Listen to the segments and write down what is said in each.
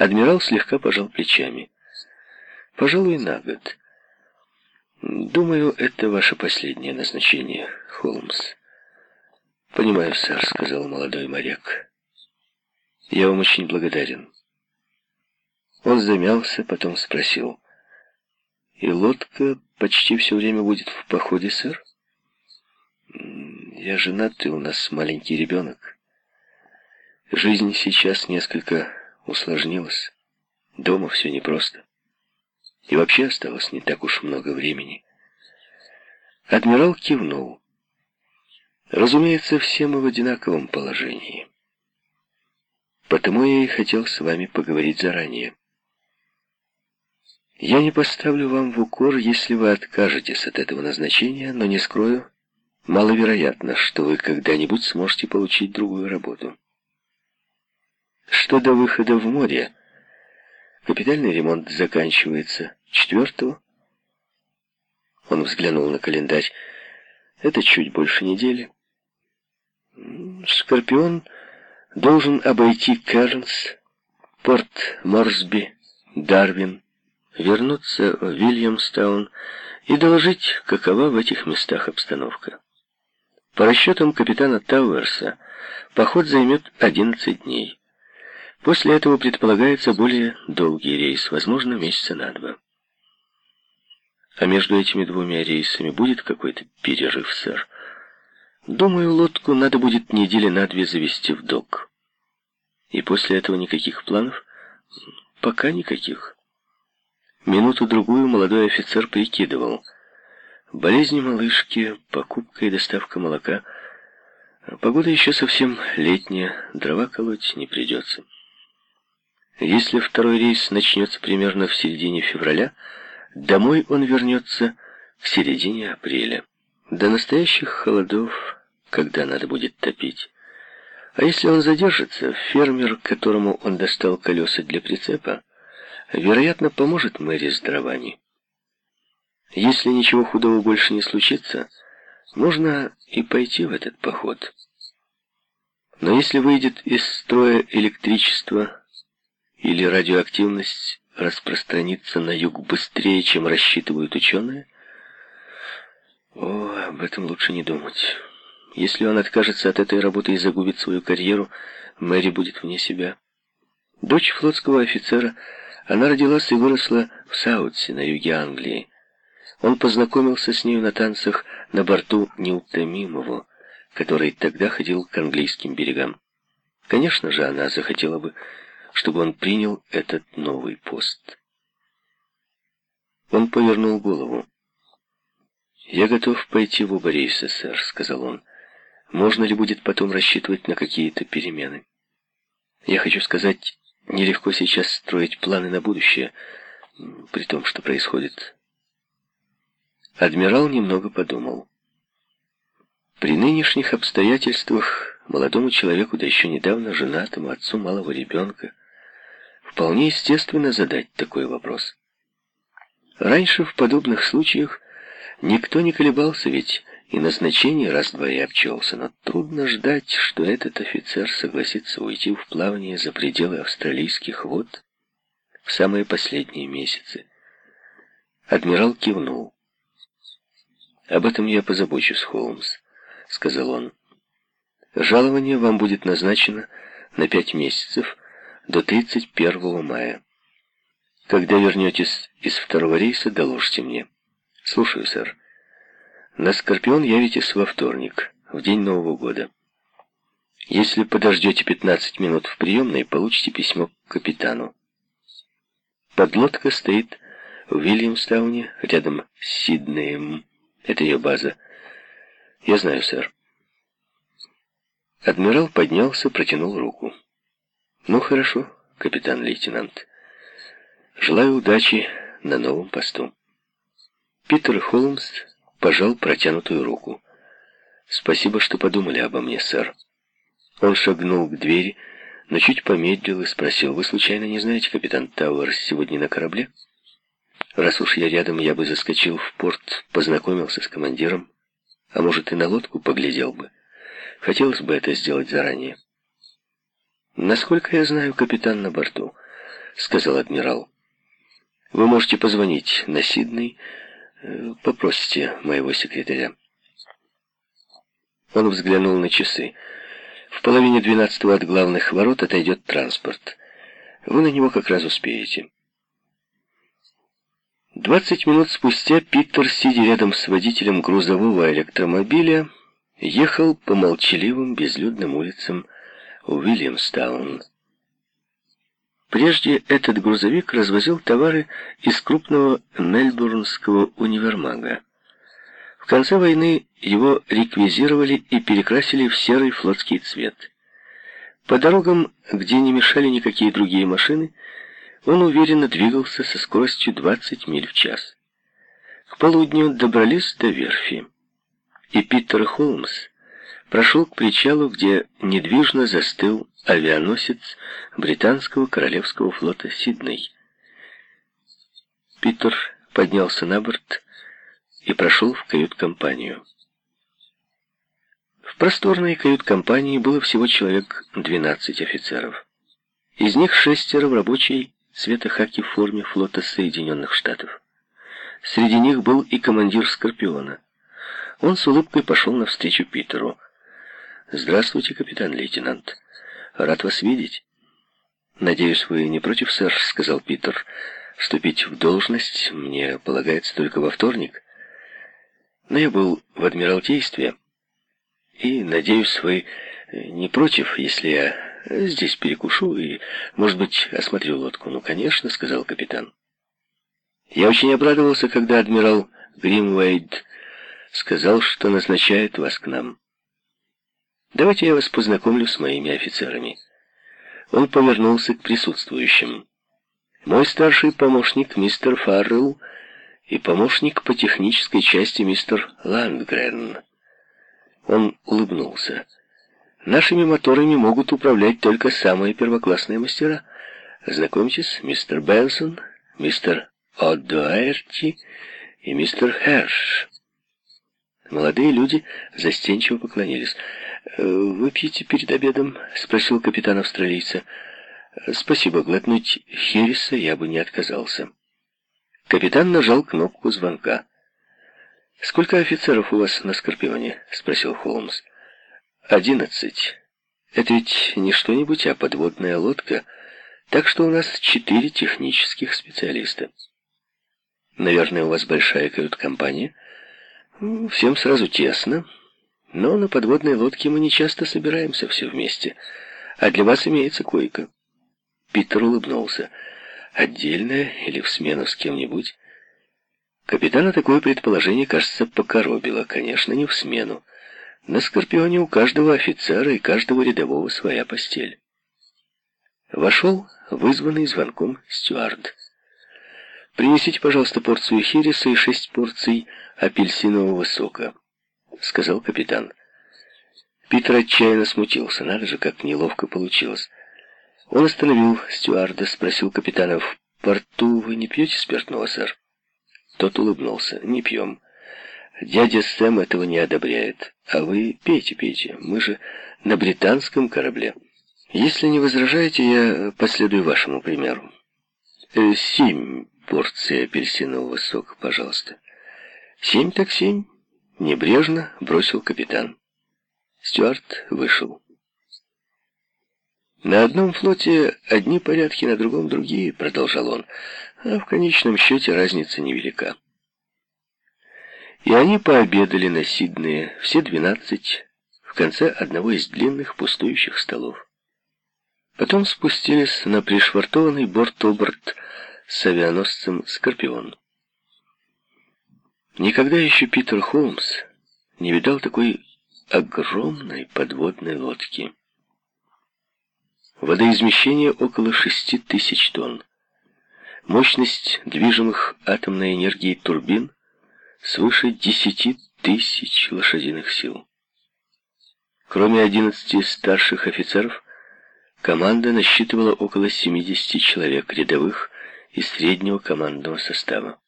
Адмирал слегка пожал плечами. «Пожалуй, на год. Думаю, это ваше последнее назначение, Холмс». «Понимаю, сэр», — сказал молодой моряк. «Я вам очень благодарен». Он замялся, потом спросил. «И лодка почти все время будет в походе, сэр?» «Я женат, и у нас маленький ребенок. Жизнь сейчас несколько усложнилась. Дома все непросто. И вообще осталось не так уж много времени». Адмирал кивнул. «Разумеется, все мы в одинаковом положении. Потому я и хотел с вами поговорить заранее». Я не поставлю вам в укор, если вы откажетесь от этого назначения, но не скрою, маловероятно, что вы когда-нибудь сможете получить другую работу. Что до выхода в море, капитальный ремонт заканчивается четвертого. Он взглянул на календарь. Это чуть больше недели. Скорпион должен обойти Кернс, порт Морсби, Дарвин, вернуться в Вильямстаун и доложить, какова в этих местах обстановка. По расчетам капитана Тауэрса, поход займет 11 дней. После этого предполагается более долгий рейс, возможно, месяца на два. А между этими двумя рейсами будет какой-то перерыв, сэр? Думаю, лодку надо будет недели на две завести в док. И после этого никаких планов? Пока никаких. Минуту-другую молодой офицер прикидывал. Болезни малышки, покупка и доставка молока. Погода еще совсем летняя, дрова колоть не придется. Если второй рейс начнется примерно в середине февраля, домой он вернется в середине апреля. До настоящих холодов, когда надо будет топить. А если он задержится, фермер, которому он достал колеса для прицепа, вероятно, поможет Мэри с дровами. Если ничего худого больше не случится, можно и пойти в этот поход. Но если выйдет из строя электричество или радиоактивность распространится на юг быстрее, чем рассчитывают ученые, о, об этом лучше не думать. Если он откажется от этой работы и загубит свою карьеру, Мэри будет вне себя. Дочь флотского офицера она родилась и выросла в Саутсе, на юге Англии. Он познакомился с нею на танцах на борту неутомимого, который тогда ходил к английским берегам. Конечно же, она захотела бы, чтобы он принял этот новый пост. Он повернул голову. «Я готов пойти в оба рейса, сэр», — сказал он. «Можно ли будет потом рассчитывать на какие-то перемены? Я хочу сказать, Нелегко сейчас строить планы на будущее, при том, что происходит. Адмирал немного подумал. При нынешних обстоятельствах молодому человеку, да еще недавно женатому, отцу малого ребенка, вполне естественно задать такой вопрос. Раньше в подобных случаях никто не колебался, ведь и назначение раз-два и обчелся, но трудно ждать, что этот офицер согласится уйти в плавание за пределы австралийских вод в самые последние месяцы. Адмирал кивнул. «Об этом я позабочусь, Холмс», — сказал он. «Жалование вам будет назначено на пять месяцев до 31 мая. Когда вернетесь из второго рейса, доложьте мне». «Слушаю, сэр». На Скорпион явитесь во вторник, в день Нового года. Если подождете 15 минут в приемной, получите письмо к капитану. Подлодка стоит в Вильямстауне, рядом с Сиднеем. Это ее база. Я знаю, сэр. Адмирал поднялся, протянул руку. Ну, хорошо, капитан-лейтенант. Желаю удачи на новом посту. Питер Холмс пожал протянутую руку. «Спасибо, что подумали обо мне, сэр». Он шагнул к двери, но чуть помедлил и спросил, «Вы случайно не знаете, капитан Тауэрс сегодня на корабле?» «Раз уж я рядом, я бы заскочил в порт, познакомился с командиром, а может и на лодку поглядел бы. Хотелось бы это сделать заранее». «Насколько я знаю, капитан на борту. — сказал адмирал. «Вы можете позвонить на Сидней, э, попросите моего секретаря». Он взглянул на часы. В половине двенадцатого от главных ворот отойдет транспорт. Вы на него как раз успеете. Двадцать минут спустя Питер, сидя рядом с водителем грузового электромобиля, ехал по молчаливым безлюдным улицам Уильямстаун. Прежде этот грузовик развозил товары из крупного мельбурнского универмага. В конце войны его реквизировали и перекрасили в серый флотский цвет. По дорогам, где не мешали никакие другие машины, он уверенно двигался со скоростью 20 миль в час. К полудню добрались до верфи, и Питер Холмс прошел к причалу, где недвижно застыл авианосец британского королевского флота «Сидней». Питер поднялся на борт и прошел в кают-компанию. В просторной кают-компании было всего человек 12 офицеров. Из них шестеро в рабочей цвета хаки в форме флота Соединенных Штатов. Среди них был и командир «Скорпиона». Он с улыбкой пошел навстречу Питеру. «Здравствуйте, капитан-лейтенант. Рад вас видеть». «Надеюсь, вы не против, сэр», — сказал Питер. «Вступить в должность мне полагается только во вторник. Но я был в Адмиралтействе, и, надеюсь, вы не против, если я Здесь перекушу и, может быть, осмотрю лодку. Ну, конечно, сказал капитан. Я очень обрадовался, когда адмирал Гримвейд сказал, что назначает вас к нам. Давайте я вас познакомлю с моими офицерами. Он повернулся к присутствующим. Мой старший помощник, мистер Фаррелл, и помощник по технической части, мистер Ландгрен. Он улыбнулся. Нашими моторами могут управлять только самые первоклассные мастера. Знакомьтесь, мистер Бенсон, мистер О'Дуэрти и мистер Херш. Молодые люди застенчиво поклонились. «Э, «Вы пьете перед обедом?» — спросил капитан австралийца. «Спасибо, глотнуть хереса я бы не отказался». Капитан нажал кнопку звонка. «Сколько офицеров у вас на Скорпионе?» — спросил Холмс. Одиннадцать. Это ведь не что-нибудь, а подводная лодка, так что у нас четыре технических специалиста. Наверное, у вас большая кают-компания. Всем сразу тесно, но на подводной лодке мы не часто собираемся все вместе, а для вас имеется койка. Питер улыбнулся. Отдельно или в смену с кем-нибудь? Капитана такое предположение, кажется, покоробило. Конечно, не в смену. На Скорпионе у каждого офицера и каждого рядового своя постель. Вошел вызванный звонком стюард. «Принесите, пожалуйста, порцию хереса и шесть порций апельсинового сока», — сказал капитан. Питер отчаянно смутился. Надо же, как неловко получилось. Он остановил стюарда, спросил капитана, «В порту вы не пьете спиртного, сэр?» Тот улыбнулся. «Не пьем. Дядя Сэм этого не одобряет. А вы пейте, пейте. Мы же на британском корабле. Если не возражаете, я последую вашему примеру. Э, семь порций апельсинового сока, пожалуйста. Семь так семь. Небрежно бросил капитан. Стюарт вышел. «На одном флоте одни порядки, на другом другие», — продолжал он. «А в конечном счете разница невелика». И они пообедали на Сиднее, все двенадцать, в конце одного из длинных пустующих столов. Потом спустились на пришвартованный борт-оборт с авианосцем «Скорпион». Никогда еще Питер Холмс не видал такой огромной подводной лодки. Водоизмещение около шести тысяч тонн. Мощность движимых атомной энергией турбин свыше десяти тысяч лошадиных сил. Кроме одиннадцати старших офицеров, команда насчитывала около 70 человек рядовых и среднего командного состава.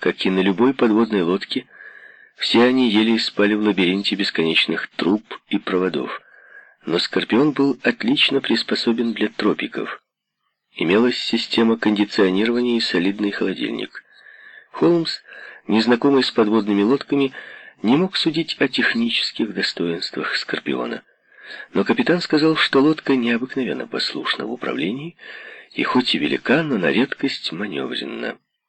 Как и на любой подводной лодке, все они ели и спали в лабиринте бесконечных труб и проводов, но «Скорпион» был отлично приспособлен для тропиков. Имелась система кондиционирования и солидный холодильник. Холмс, незнакомый с подводными лодками, не мог судить о технических достоинствах «Скорпиона». Но капитан сказал, что лодка необыкновенно послушна в управлении и хоть и велика, но на редкость маневренна.